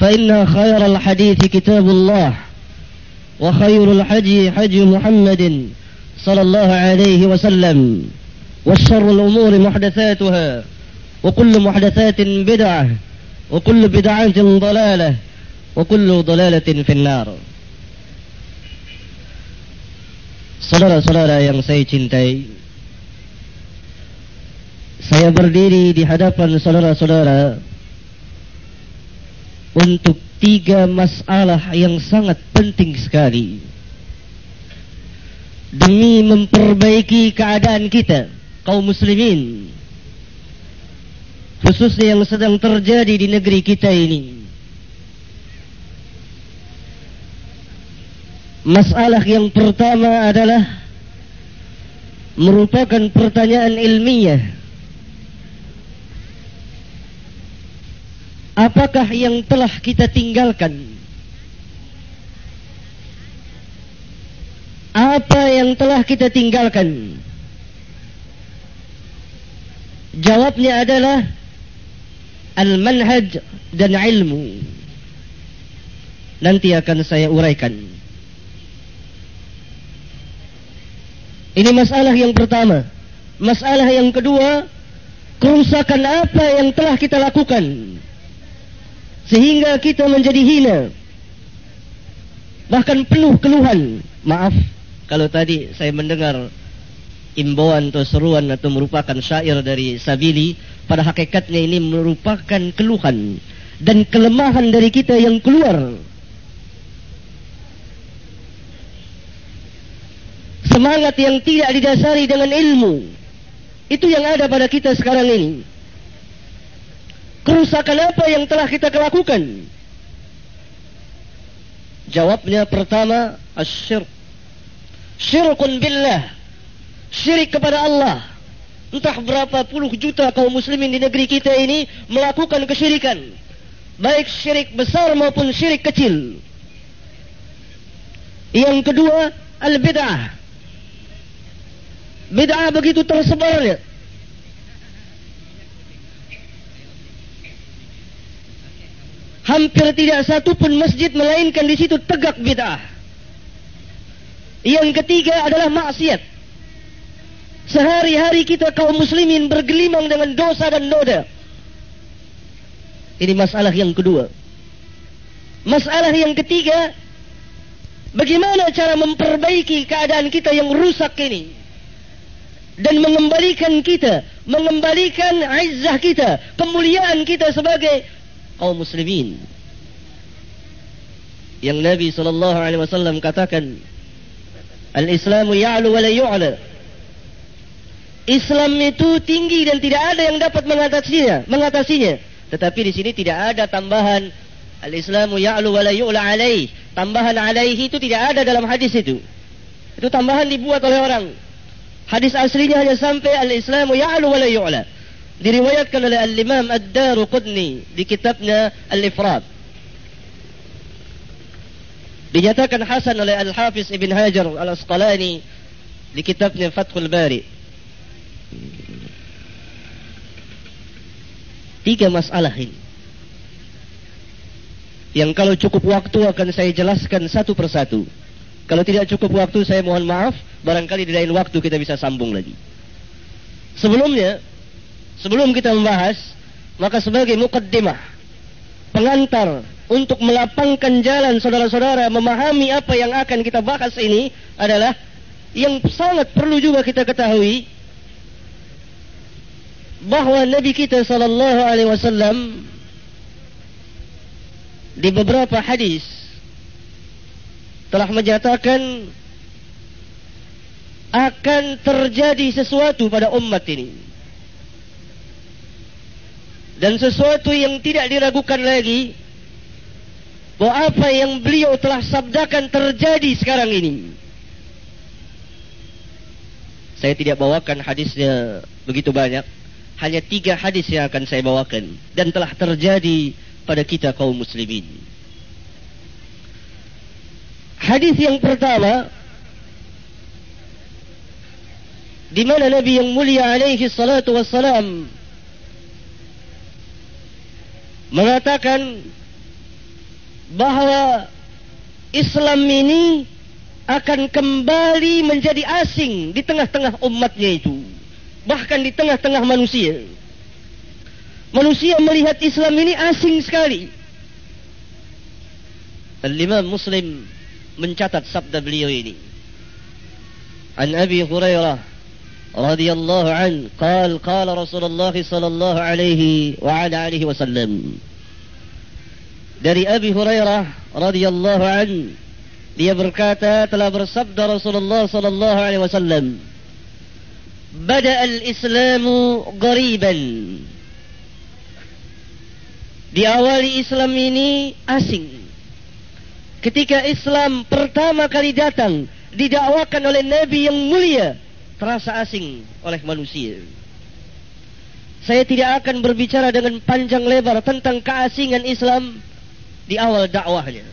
فإن خير الحديث كتاب الله وخير الحج حج محمد صلى الله عليه وسلم والشر الأمور محدثاتها وكل محدثات بدعة وكل بدعة ضلالة وكل ضلالة في النار. Saudara-saudara yang saya cintai Saya berdiri di hadapan saudara-saudara untuk tiga masalah yang sangat penting sekali. Demi memperbaiki keadaan kita kaum muslimin khususnya yang sedang terjadi di negeri kita ini. Masalah yang pertama adalah merupakan pertanyaan ilmiah apakah yang telah kita tinggalkan? Apa yang telah kita tinggalkan? Jawabnya adalah al-manhaj dan ilmu. Nanti akan saya uraikan. Ini masalah yang pertama. Masalah yang kedua, kerusakan apa yang telah kita lakukan? Sehingga kita menjadi hina. Bahkan penuh keluhan. Maaf kalau tadi saya mendengar imbauan atau seruan atau merupakan syair dari Sabili pada hakikatnya ini merupakan keluhan dan kelemahan dari kita yang keluar. Semangat yang tidak didasari dengan ilmu itu yang ada pada kita sekarang ini kerusakan apa yang telah kita lakukan? Jawabnya pertama, asyirk. Syirkun billah. Syirik kepada Allah. Entah berapa puluh juta kaum muslimin di negeri kita ini melakukan kesyirikan. Baik syirik besar maupun syirik kecil. Yang kedua, al-bid'ah. Bid'ah begitu tersebarnya. Hampir tidak satu pun masjid melainkan di situ tegak bid'ah. Yang ketiga adalah maksiat. Sehari-hari kita kaum muslimin bergelimang dengan dosa dan noda. Ini masalah yang kedua. Masalah yang ketiga, bagaimana cara memperbaiki keadaan kita yang rusak ini? Dan mengembalikan kita, mengembalikan izzah kita, kemuliaan kita sebagai kaum muslimin. Yang Nabi sallallahu alaihi wasallam katakan al-islamu ya'lu wa la yu'la. Islam itu tinggi dan tidak ada yang dapat mengatasinya mengatasinya. Tetapi di sini tidak ada tambahan al-islamu ya'lu wa la yu'la alaih. Tambahan alaihi itu tidak ada dalam hadis itu. Itu tambahan dibuat oleh orang. Hadis aslinya hanya sampai al-islamu ya'lu wa la yu'la diriwayatkan oleh Al-Imam Ad-Daruqutni di kitabnya Al-Ifrad. Dinyatakan Hasan oleh Al-Hafiz Ibn Hajar Al-Asqalani di kitabnya Fathul Bari. Tiga masalah ini. Yang kalau cukup waktu akan saya jelaskan satu persatu. Kalau tidak cukup waktu saya mohon maaf. Barangkali di lain waktu kita bisa sambung lagi. Sebelumnya, sebelum kita membahas, maka sebagai mukaddimah, pengantar untuk melapangkan jalan saudara-saudara memahami apa yang akan kita bahas ini adalah yang sangat perlu juga kita ketahui bahawa Nabi kita sallallahu alaihi wasallam di beberapa hadis telah menyatakan akan terjadi sesuatu pada umat ini dan sesuatu yang tidak diragukan lagi bahawa apa yang beliau telah sabdakan terjadi sekarang ini. Saya tidak bawakan hadisnya begitu banyak. Hanya tiga hadis yang akan saya bawakan. Dan telah terjadi pada kita kaum muslimin. Hadis yang pertama. Di mana Nabi yang mulia alaihi salatu wassalam. Mengatakan bahawa Islam ini akan kembali menjadi asing di tengah-tengah umatnya itu. Bahkan di tengah-tengah manusia. Manusia melihat Islam ini asing sekali. Al-Imam Muslim mencatat sabda beliau ini. An Abi Hurairah radhiyallahu an qala qala Rasulullah sallallahu alaihi wa ala alihi wasallam dari Abi Hurairah radhiyallahu an dia berkata telah bersabda Rasulullah sallallahu alaihi wasallam Bada al-Islamu ghariban Diawali Islam ini asing Ketika Islam pertama kali datang didakwakan oleh Nabi yang mulia terasa asing oleh manusia Saya tidak akan berbicara dengan panjang lebar tentang keasingan Islam di awal dakwahnya.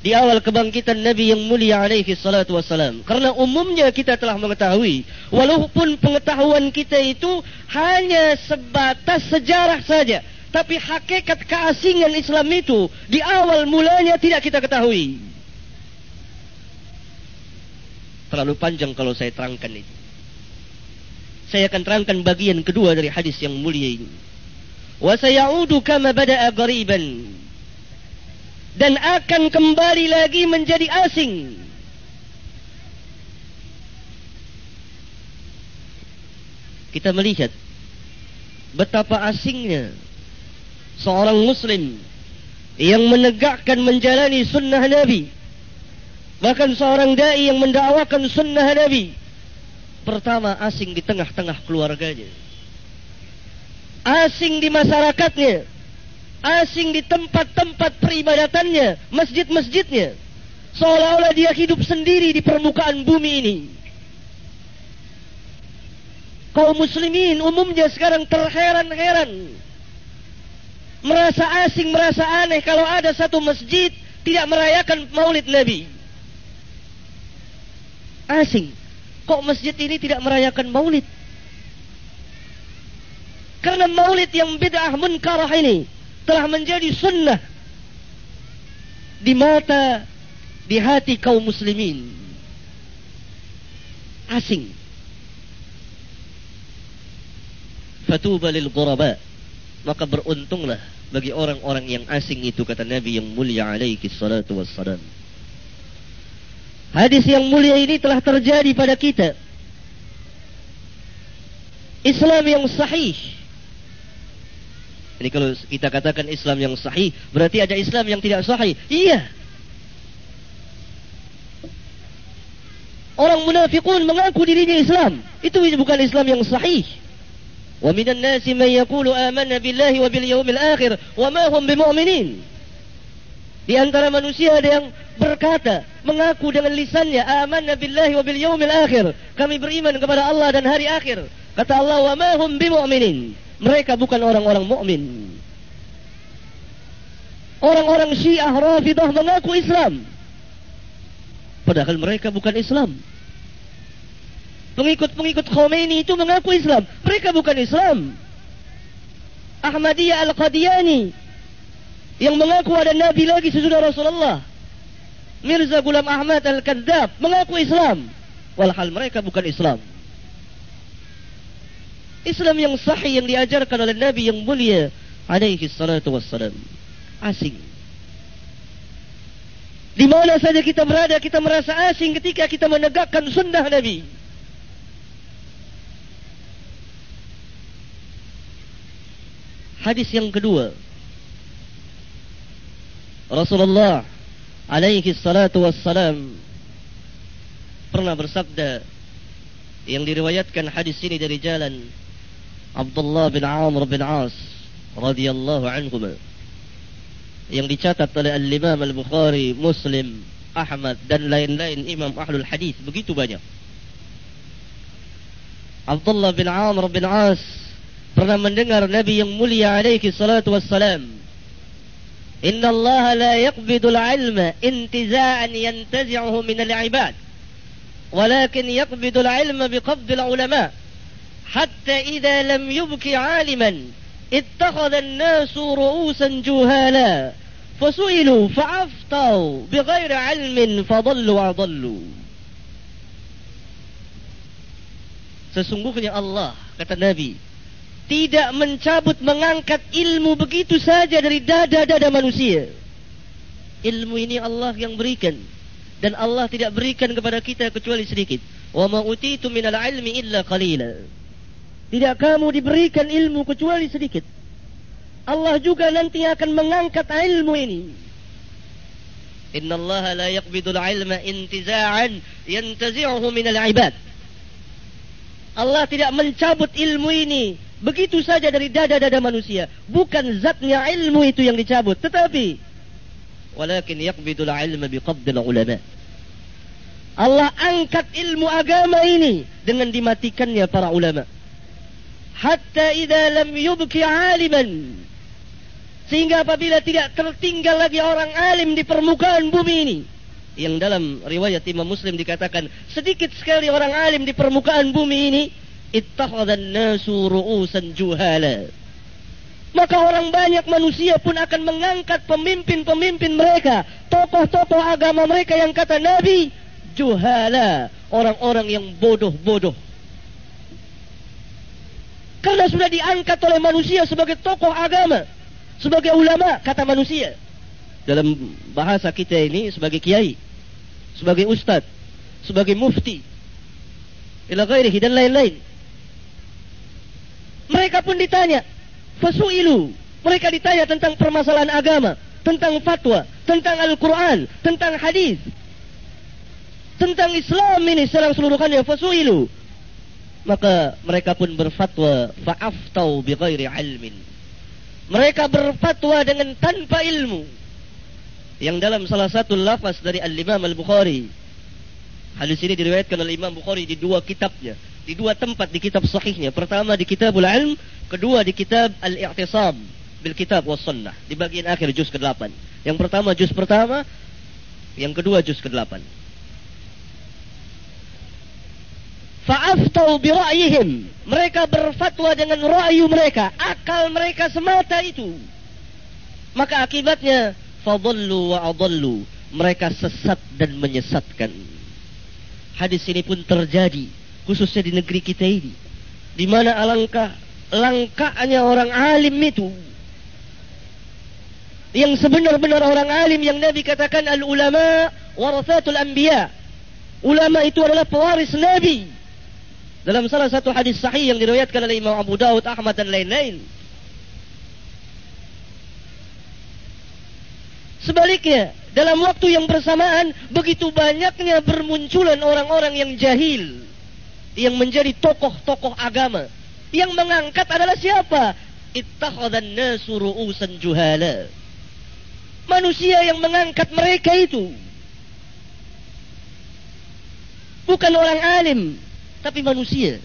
Di awal kebangkitan Nabi yang mulia alaihi salatu wassalam. Karena umumnya kita telah mengetahui. Walaupun pengetahuan kita itu hanya sebatas sejarah saja. Tapi hakikat keasingan Islam itu di awal mulanya tidak kita ketahui. Terlalu panjang kalau saya terangkan ini. Saya akan terangkan bagian kedua dari hadis yang mulia ini. Wa sayaudu kama bada'a ghariban. Dan akan kembali lagi menjadi asing. Kita melihat betapa asingnya seorang muslim yang menegakkan menjalani sunnah nabi bahkan seorang dai yang mendakwakan sunnah nabi pertama asing di tengah-tengah keluarganya asing di masyarakatnya, asing di tempat-tempat peribadatannya, masjid-masjidnya, seolah-olah dia hidup sendiri di permukaan bumi ini. Kaum muslimin umumnya sekarang terheran-heran. Merasa asing, merasa aneh kalau ada satu masjid tidak merayakan maulid Nabi. Asing. Kok masjid ini tidak merayakan maulid? Karena maulid yang bid'ah munkarah ini telah menjadi sunnah di mata, di hati kaum muslimin. Asing. Fatuba lil ghuraba. Maka beruntunglah bagi orang-orang yang asing itu kata Nabi yang mulia alaihi salatu wassalam. Hadis yang mulia ini telah terjadi pada kita. Islam yang sahih jadi kalau kita katakan Islam yang sahih, berarti ada Islam yang tidak sahih. Iya. Orang munafikun mengaku dirinya Islam. Itu bukan Islam yang sahih. Wa minan nasi man yaqulu amanna billahi wa bil yawmil akhir wa ma hum bimu'minin. Di antara manusia ada yang berkata, mengaku dengan lisannya, amanna billahi wa bil yawmil akhir. Kami beriman kepada Allah dan hari akhir. Kata Allah, wa ma hum bimu'minin mereka bukan orang-orang mukmin. Orang-orang Syiah Rafidah mengaku Islam. Padahal mereka bukan Islam. Pengikut-pengikut Khomeini itu mengaku Islam. Mereka bukan Islam. Ahmadiyah Al-Qadiani. Yang mengaku ada Nabi lagi sesudah Rasulullah. Mirza Ghulam Ahmad Al-Kadzab. Mengaku Islam. Walhal mereka bukan Islam. Islam yang sahih yang diajarkan oleh Nabi yang mulia. Alaihi salatu wassalam. Asing. Di mana saja kita berada, kita merasa asing ketika kita menegakkan sunnah Nabi. Hadis yang kedua. Rasulullah alaihi salatu wassalam pernah bersabda yang diriwayatkan hadis ini dari jalan Abdullah bin Amr bin As radhiyallahu anhu yang dicatat oleh Al-Imam Al-Bukhari, Muslim, Ahmad dan lain-lain imam ahlul hadis begitu banyak. Abdullah bin Amr bin As pernah mendengar Nabi yang mulia alaihi salatu wassalam Inna Allah la yaqbidu al-ilma intiza'an yantazi'uhu min al-ibad walakin yaqbidu al-ilma biqabd al-ulama hatta idha lam yubki 'aliman ittakhadha an-nasu ru'usan juhala fasu'ilu fa'aftau bighairi 'ilmin fadallu wa adallu Sesungguhnya Allah kata Nabi tidak mencabut mengangkat ilmu begitu saja dari dada-dada manusia. Ilmu ini Allah yang berikan dan Allah tidak berikan kepada kita kecuali sedikit. Wa ma utitu minal ilmi illa qalila. Tidak kamu diberikan ilmu kecuali sedikit. Allah juga nanti akan mengangkat ilmu ini. Inna Allah la yaqbidu al-ilma intiza'an yantazi'uhu min al-ibad. Allah tidak mencabut ilmu ini begitu saja dari dada-dada manusia. Bukan zatnya ilmu itu yang dicabut. Tetapi. Walakin yakbidul ilma biqabdil ulama. Allah angkat ilmu agama ini. Dengan dimatikannya para ulama. Hatta idha lam yubki aliman. Sehingga apabila tidak tertinggal lagi orang alim di permukaan bumi ini. Yang dalam riwayat Imam Muslim dikatakan. Sedikit sekali orang alim di permukaan bumi ini ittakhadhan nasu ru'usan juhala. Maka orang banyak manusia pun akan mengangkat pemimpin-pemimpin mereka tokoh-tokoh agama mereka yang kata nabi juhala orang-orang yang bodoh-bodoh. Karena sudah diangkat oleh manusia sebagai tokoh agama sebagai ulama kata manusia. Dalam bahasa kita ini sebagai kiai sebagai ustaz sebagai mufti ila ghairihi dan lain-lain mereka pun ditanya. Fasu'ilu. Mereka ditanya tentang permasalahan agama. Tentang fatwa. Tentang Al-Quran. Tentang hadis. Tentang Islam ini secara seluruhnya. Fasu'ilu. Maka mereka pun berfatwa. Fa'aftau bi ghairi ilmin. Mereka berfatwa dengan tanpa ilmu. Yang dalam salah satu lafaz dari Al-Imam Al-Bukhari. Hadis ini diriwayatkan oleh Imam Bukhari di dua kitabnya di dua tempat di kitab sahihnya. Pertama di Kitabul Ilm, kedua di kitab Al-I'tisam bil Kitab was Sunnah di bagian akhir juz ke-8. Yang pertama juz pertama, yang kedua juz ke-8. Fa'aftau bi ra'yihim. Mereka berfatwa dengan ra'yu mereka, akal mereka semata itu. Maka akibatnya fadallu wa adallu. Mereka sesat dan menyesatkan. Hadis ini pun terjadi khususnya di negeri kita ini. Di mana alangkah langkahnya orang alim itu. Yang sebenar-benar orang alim yang Nabi katakan al ulama warathatul anbiya. Ulama itu adalah pewaris Nabi. Dalam salah satu hadis sahih yang diriwayatkan oleh Imam Abu Daud, Ahmad dan lain-lain. Sebaliknya, dalam waktu yang bersamaan begitu banyaknya bermunculan orang-orang yang jahil yang menjadi tokoh-tokoh agama. Yang mengangkat adalah siapa? Ittakhadhan nasu ru'usan juhala. Manusia yang mengangkat mereka itu. Bukan orang alim tapi manusia.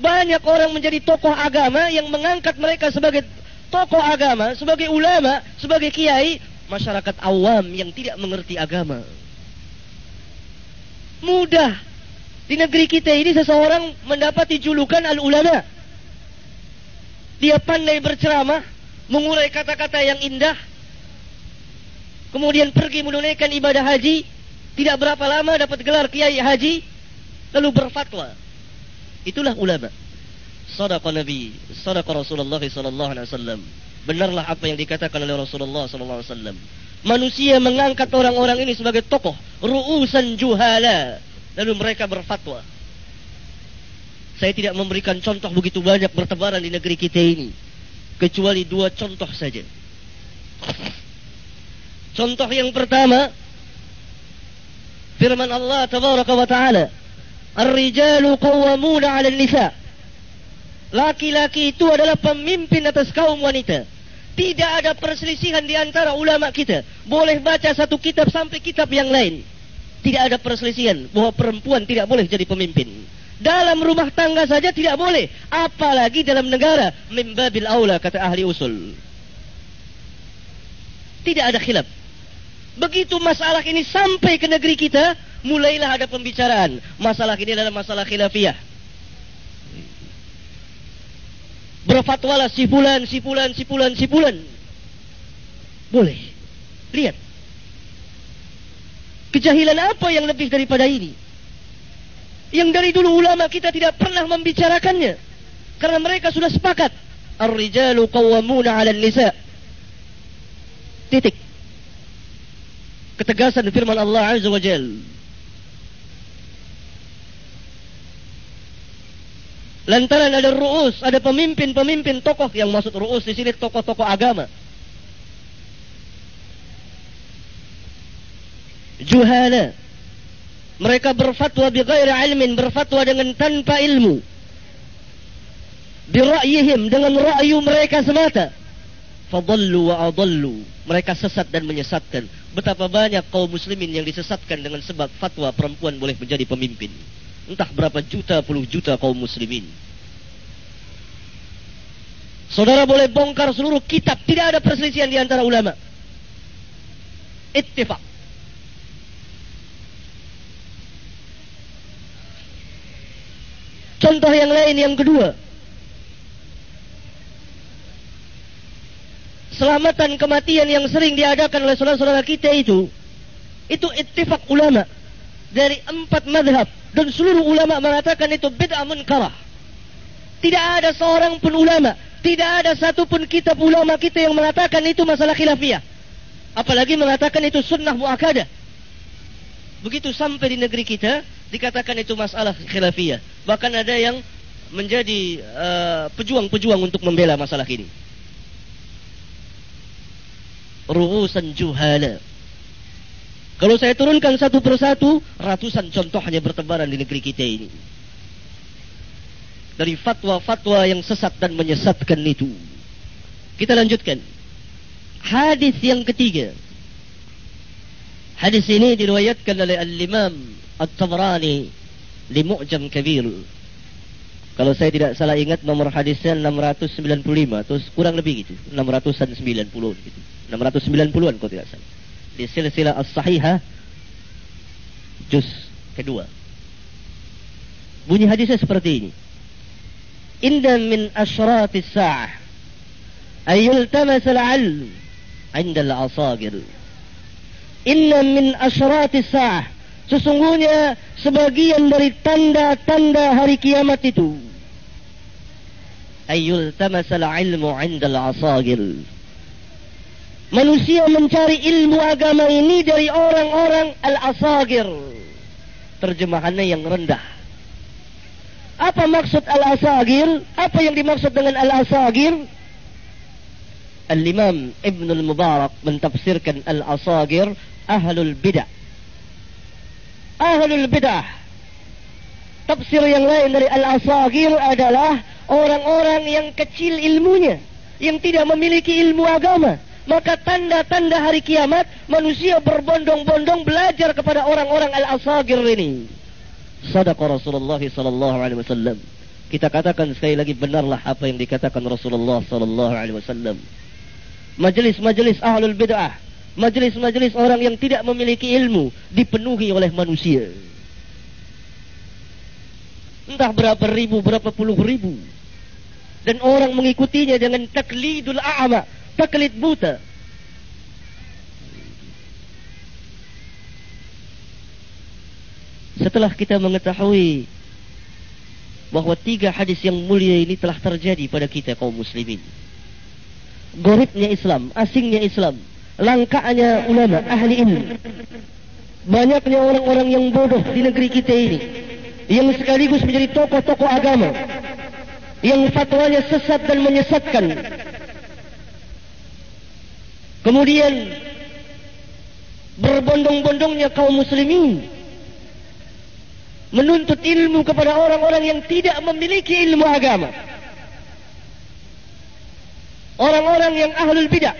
Banyak orang menjadi tokoh agama yang mengangkat mereka sebagai tokoh agama sebagai ulama sebagai kiai. Masyarakat awam yang tidak mengerti agama. Mudah. Di negeri kita ini seseorang mendapati julukan al-ulama. Dia pandai berceramah, mengurai kata-kata yang indah. Kemudian pergi menunaikan ibadah haji, tidak berapa lama dapat gelar kiai haji, lalu berfatwa. Itulah ulama. Sadaqa Nabi, sadaqa Rasulullah sallallahu alaihi wasallam. Benarlah apa yang dikatakan oleh Rasulullah sallallahu alaihi wasallam. Manusia mengangkat orang-orang ini sebagai tokoh, ru'usan juhala, lalu mereka berfatwa. Saya tidak memberikan contoh begitu banyak bertebaran di negeri kita ini, kecuali dua contoh saja. Contoh yang pertama, firman Allah tabaraka wa taala Ar-rijalu qawwamuna 'ala an-nisa Laki-laki itu adalah pemimpin atas kaum wanita. Tidak ada perselisihan di antara ulama kita. Boleh baca satu kitab sampai kitab yang lain Tidak ada perselisihan Bahawa perempuan tidak boleh jadi pemimpin Dalam rumah tangga saja tidak boleh Apalagi dalam negara Mimbabil aula kata ahli usul Tidak ada khilaf Begitu masalah ini sampai ke negeri kita, mulailah ada pembicaraan. Masalah ini adalah masalah khilafiyah. Berfatwalah si fulan, si fulan, si fulan, si fulan. Boleh. Lihat. Kejahilan apa yang lebih daripada ini? Yang dari dulu ulama kita tidak pernah membicarakannya. Karena mereka sudah sepakat. Ar-rijalu qawwamuna 'ala nisa Titik ketegasan firman Allah Azza wa Jal. Lantaran ada ru'us, ada pemimpin-pemimpin tokoh yang maksud ru'us di sini tokoh-tokoh agama. Juhala. Mereka berfatwa bi ghairi ilmin, berfatwa dengan tanpa ilmu. Bi ra'yihim dengan ra'yu mereka semata. Fadallu wa adallu. Mereka sesat dan menyesatkan betapa banyak kaum muslimin yang disesatkan dengan sebab fatwa perempuan boleh menjadi pemimpin. Entah berapa juta puluh juta kaum muslimin. Saudara boleh bongkar seluruh kitab, tidak ada perselisihan di antara ulama. Ittifaq. Contoh yang lain yang kedua, keselamatan kematian yang sering diadakan oleh saudara-saudara kita itu itu ittifaq ulama dari empat madhab dan seluruh ulama mengatakan itu bid'ah munkarah. Tidak ada seorang pun ulama tidak ada satu pun kitab ulama kita yang mengatakan itu masalah khilafiyah. Apalagi mengatakan itu sunnah mu'akadah begitu sampai di negeri kita dikatakan itu masalah khilafiyah bahkan ada yang menjadi uh, pejuang-pejuang untuk membela masalah ini ru'usan juhala. Kalau saya turunkan satu persatu, ratusan contohnya bertebaran di negeri kita ini. Dari fatwa-fatwa yang sesat dan menyesatkan itu. Kita lanjutkan. Hadis yang ketiga. Hadis ini diriwayatkan oleh Al-Imam At-Tabrani di Mu'jam Kabir. Kalau saya tidak salah ingat nomor hadisnya 695 atau kurang lebih gitu. 690 gitu. 690-an kalau tidak salah. Di silsilah as-sahihah juz kedua. Bunyi hadisnya seperti ini. Inda min asyratis sa'ah ayul tamas al-'ilm 'inda al-asagir. Inna min asyratis sa'ah sesungguhnya sebagian dari tanda-tanda hari kiamat itu ayul tamas al-'ilmu 'inda al-asagir manusia mencari ilmu agama ini dari orang-orang al-asagir. Terjemahannya yang rendah. Apa maksud al-asagir? Apa yang dimaksud dengan al-asagir? Al-Imam Ibn al-Mubarak mentafsirkan al-asagir ahlul bid'ah. Ahlul bid'ah. Tafsir yang lain dari al-asagir adalah orang-orang yang kecil ilmunya. Yang tidak memiliki ilmu agama maka tanda-tanda hari kiamat manusia berbondong-bondong belajar kepada orang-orang al-asagir ini. Sadaqa Rasulullah sallallahu alaihi wasallam. Kita katakan sekali lagi benarlah apa yang dikatakan Rasulullah sallallahu alaihi wasallam. Majelis-majelis ahlul bid'ah, majelis-majelis orang yang tidak memiliki ilmu dipenuhi oleh manusia. Entah berapa ribu, berapa puluh ribu. Dan orang mengikutinya dengan taklidul a'ma, taklid buta. Setelah kita mengetahui bahawa tiga hadis yang mulia ini telah terjadi pada kita kaum muslimin. Goribnya Islam, asingnya Islam, langkahnya ulama, ahli ilmu. Banyaknya orang-orang yang bodoh di negeri kita ini. Yang sekaligus menjadi tokoh-tokoh agama. Yang fatwanya sesat dan menyesatkan. Kemudian berbondong-bondongnya kaum muslimin menuntut ilmu kepada orang-orang yang tidak memiliki ilmu agama. Orang-orang yang ahlul bidah.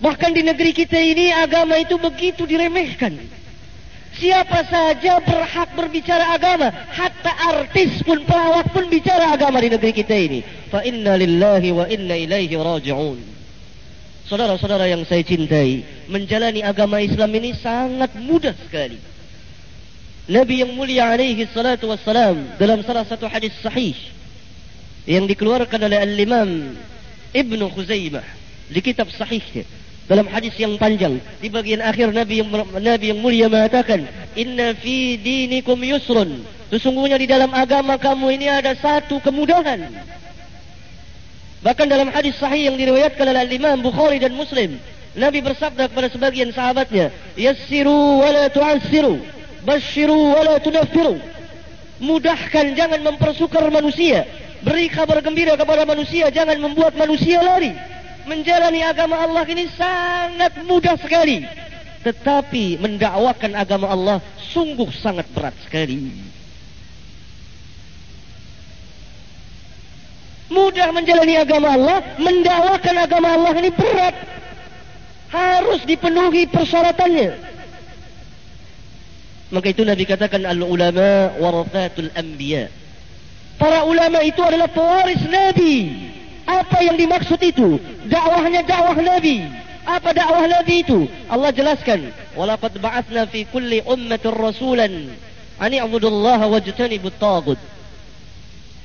Bahkan di negeri kita ini agama itu begitu diremehkan. Siapa saja berhak berbicara agama. Hatta artis pun, pelawak pun bicara agama di negeri kita ini. Fa inna lillahi wa inna ilaihi raji'un. Saudara-saudara yang saya cintai. Menjalani agama Islam ini sangat mudah sekali. Nabi yang mulia alaihi salatu wassalam dalam salah satu hadis sahih yang dikeluarkan oleh al-Imam Ibn Khuzaimah di kitab sahihnya dalam hadis yang panjang di bagian akhir Nabi yang Nabi yang mulia mengatakan inna fi dinikum yusrun sesungguhnya di dalam agama kamu ini ada satu kemudahan bahkan dalam hadis sahih yang diriwayatkan oleh Imam Bukhari dan Muslim Nabi bersabda kepada sebagian sahabatnya yassiru wa la tu'assiru Bashiru wala tunaffiru. Mudahkan jangan mempersukar manusia. Beri kabar gembira kepada manusia jangan membuat manusia lari. Menjalani agama Allah ini sangat mudah sekali. Tetapi mendakwakan agama Allah sungguh sangat berat sekali. Mudah menjalani agama Allah, mendakwakan agama Allah ini berat. Harus dipenuhi persyaratannya. Maka itu Nabi katakan al-ulama warathatul anbiya. Para ulama itu adalah pewaris Nabi. Apa yang dimaksud itu? Dakwahnya dakwah Nabi. Apa dakwah Nabi itu? Allah jelaskan, "Walaqad ba'atsna fi kulli ummatin rasulan an i'budullaha wajtanibut taghut."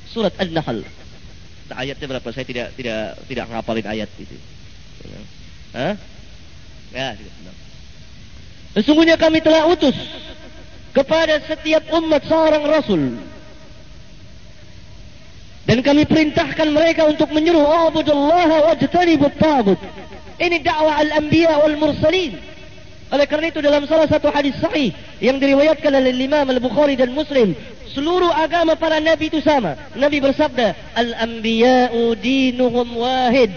Surat An-Nahl. Ayatnya berapa? Saya tidak tidak tidak ngapalin ayat itu. Hah? Ya. Sesungguhnya kami telah utus kepada setiap umat seorang rasul dan kami perintahkan mereka untuk menyuruh abudullah wajtanibut tagut ini dakwah al-anbiya wal mursalin oleh kerana itu dalam salah satu hadis sahih yang diriwayatkan oleh Imam Al-Bukhari dan Muslim seluruh agama para nabi itu sama. Nabi bersabda al-anbiya'u dinuhum wahid.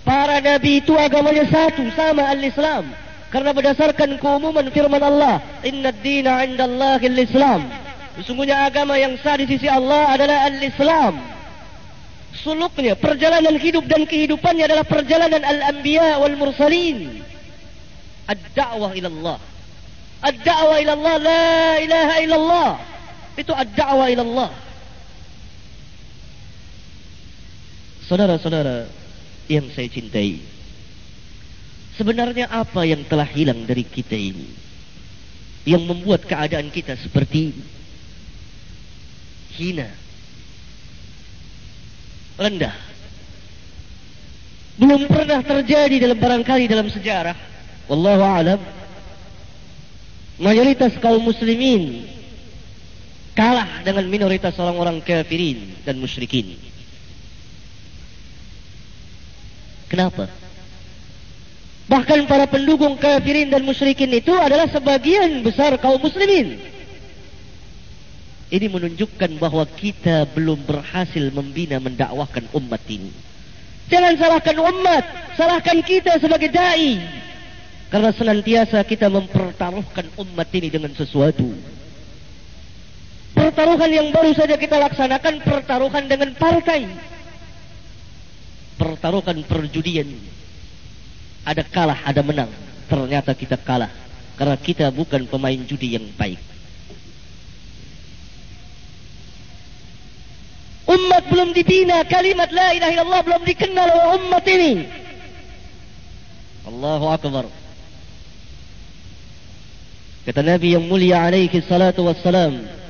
Para nabi itu agamanya satu sama al-Islam. Karena berdasarkan keumuman firman Allah, Inna dina inda Allahil Islam. Sesungguhnya agama yang sah di sisi Allah adalah Al-Islam. Suluknya, perjalanan hidup dan kehidupannya adalah perjalanan Al-Anbiya wal-Mursalin. Ad-da'wah ilallah. Ad-da'wah ilallah, la ilaha illallah. Itu ad-da'wah ilallah. Saudara-saudara yang saya cintai. Sebenarnya apa yang telah hilang dari kita ini Yang membuat keadaan kita seperti ini Hina Rendah Belum pernah terjadi dalam barangkali dalam sejarah Wallahu alam. Mayoritas kaum muslimin Kalah dengan minoritas orang-orang kafirin dan musyrikin Kenapa? Bahkan para pendukung kafirin dan musyrikin itu adalah sebagian besar kaum muslimin. Ini menunjukkan bahawa kita belum berhasil membina mendakwahkan umat ini. Jangan salahkan umat, salahkan kita sebagai dai. Karena senantiasa kita mempertaruhkan umat ini dengan sesuatu. Pertaruhan yang baru saja kita laksanakan pertaruhan dengan partai. Pertaruhan perjudian ada kalah, ada menang. Ternyata kita kalah. Karena kita bukan pemain judi yang baik. Umat belum dibina. Kalimat la ilaha illallah belum dikenal oleh umat ini. Allahu Akbar. Kata Nabi yang mulia alaihi salatu wassalam.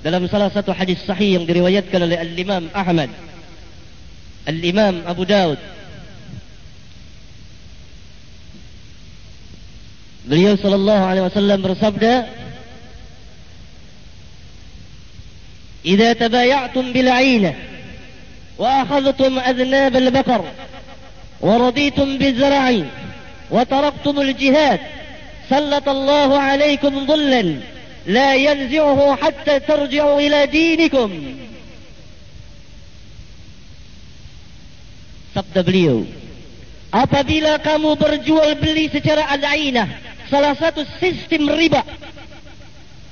dalam salah satu hadis sahih yang diriwayatkan oleh Al-Imam Ahmad Al-Imam Abu Daud Beliau sallallahu alaihi wasallam bersabda إذا تبايعتم بالعينة وأخذتم أذناب البقر ورضيتم بالزرع وتركتم الجهاد سلط الله عليكم ظلا لا ينزعه حتى ترجعوا إلى دينكم. Sabda beliau apabila kamu berjual beli secara al-ainah salah satu sistem riba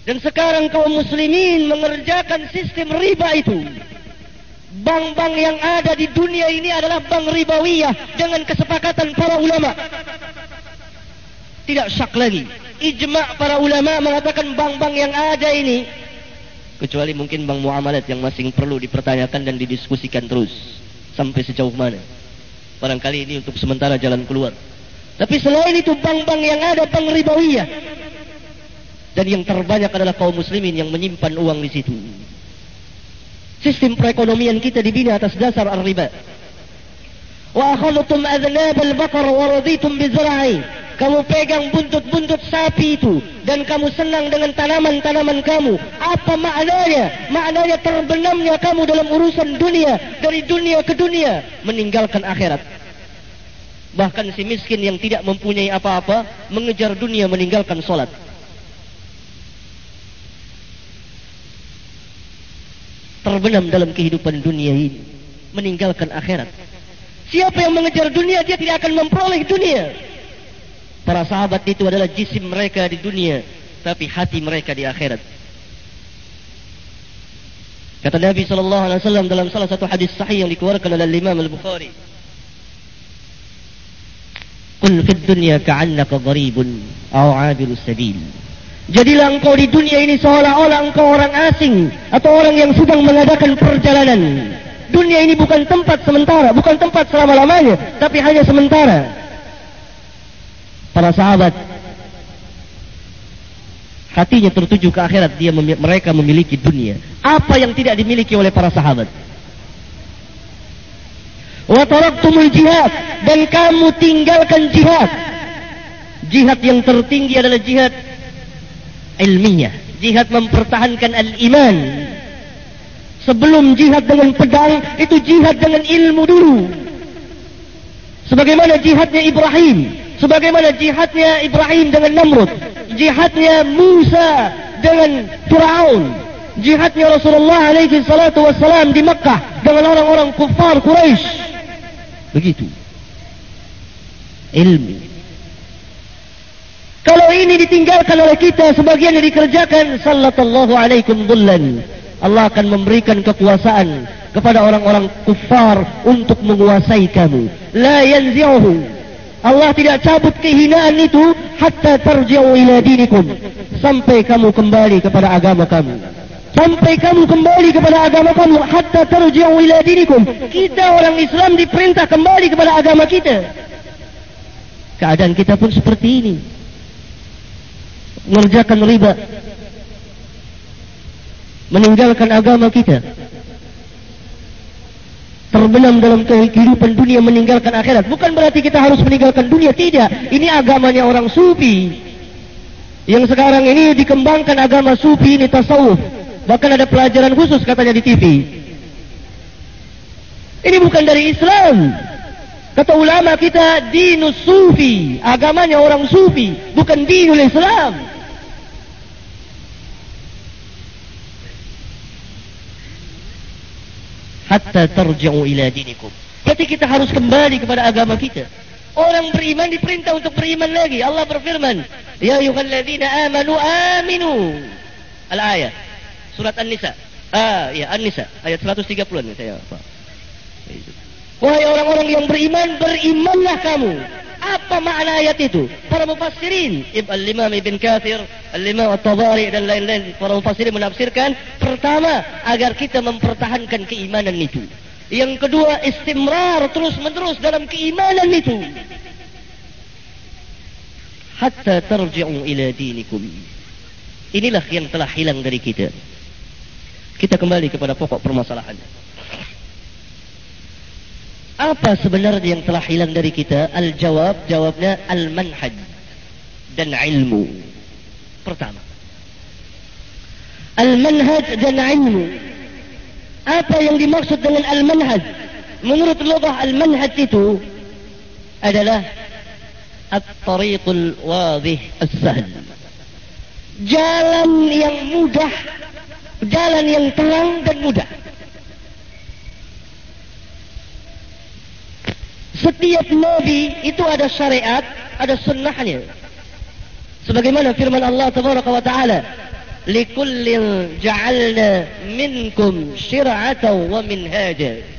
dan sekarang kaum muslimin mengerjakan sistem riba itu. Bank-bank yang ada di dunia ini adalah bank ribawiyah dengan kesepakatan para ulama. Tidak syak lagi. Ijma' para ulama mengatakan bank-bank yang ada ini kecuali mungkin bank muamalat yang masih perlu dipertanyakan dan didiskusikan terus sampai sejauh mana. Barangkali ini untuk sementara jalan keluar. Tapi selain itu bank-bank yang ada bank ribawiyah dan yang terbanyak adalah kaum muslimin yang menyimpan uang di situ. Sistem perekonomian kita dibina atas dasar ar-riba. Wa akhadtum adnab al-baqar wa raditum bizra'i kamu pegang buntut-buntut sapi itu dan kamu senang dengan tanaman-tanaman kamu. Apa maknanya? Maknanya terbenamnya kamu dalam urusan dunia dari dunia ke dunia meninggalkan akhirat. Bahkan si miskin yang tidak mempunyai apa-apa mengejar dunia meninggalkan solat terbenam dalam kehidupan dunia ini meninggalkan akhirat. Siapa yang mengejar dunia dia tidak akan memperoleh dunia. Para sahabat itu adalah jisim mereka di dunia tapi hati mereka di akhirat. Kata Nabi sallallahu alaihi wasallam dalam salah satu hadis sahih yang dikeluarkan oleh Imam Al-Bukhari Qul fid dunya ka'annaka gharibun aw 'abiru sabil Jadilah engkau di dunia ini seolah-olah engkau orang asing atau orang yang sedang mengadakan perjalanan. Dunia ini bukan tempat sementara, bukan tempat selama-lamanya, tapi hanya sementara. Para sahabat hatinya tertuju ke akhirat dia mem mereka memiliki dunia. Apa yang tidak dimiliki oleh para sahabat? Wa taraktumul jihad dan kamu tinggalkan jihad. Jihad yang tertinggi adalah jihad ilmiah. Jihad mempertahankan al-iman. Sebelum jihad dengan pedang itu jihad dengan ilmu dulu. Sebagaimana jihadnya Ibrahim sebagaimana jihadnya Ibrahim dengan Namrud jihadnya Musa dengan Fir'aun jihadnya Rasulullah alaihi salatu wassalam di Makkah dengan orang-orang kufar Quraisy. Begitu. Ilmu kalau ini ditinggalkan oleh kita sebagian yang dikerjakan sallallahu alaikum dhullan. Allah akan memberikan kekuasaan kepada orang-orang kufar untuk menguasai kamu. La yanzi'uhu. Allah tidak cabut kehinaan itu hatta tarji'u ila dinikum. Sampai kamu kembali kepada agama kamu. Sampai kamu kembali kepada agama kamu hatta tarji'u ila dinikum. Kita orang Islam diperintah kembali kepada agama kita. Keadaan kita pun seperti ini mengerjakan riba meninggalkan agama kita terbenam dalam kehidupan dunia meninggalkan akhirat. Bukan berarti kita harus meninggalkan dunia, tidak. Ini agamanya orang sufi. Yang sekarang ini dikembangkan agama sufi ini tasawuf. Bahkan ada pelajaran khusus katanya di TV. Ini bukan dari Islam. Kata ulama kita dinus sufi. Agamanya orang sufi. Bukan dinul Islam. Hatta tarji'u ila dinikum. Berarti kita harus kembali kepada agama kita. Orang beriman diperintah untuk beriman lagi. Allah berfirman, "Ya ayyuhalladzina amanu aminu." Al-ayat. Surat An-Nisa. Ah, ya An-Nisa ayat 130 ni saya apa. Wahai orang-orang yang beriman, berimanlah kamu. Apa makna ayat itu? Para mufassirin, Al-Imam Ibn Kathir, Al-Imam At-Tabari dan lain-lain para mufassirin menafsirkan pertama agar kita mempertahankan keimanan itu. Yang kedua, istimrar terus-menerus dalam keimanan itu. Hatta tarji'u ila dinikum. Inilah yang telah hilang dari kita. Kita kembali kepada pokok permasalahannya. Apa sebenarnya yang telah hilang dari kita? Al-jawab, jawabnya al-manhaj dan ilmu. Pertama. Al-manhaj dan ilmu. Apa yang dimaksud dengan al-manhaj? Menurut lugah al-manhaj itu adalah at-tariqul wadih as-sahl. Jalan yang mudah jalan yang terang dan mudah. Setiap nabi itu ada syariat, ada sunnahnya. Sebagaimana firman Allah Tabaraka wa Taala, "Likullin ja'alna minkum syir'atan wa minhaja."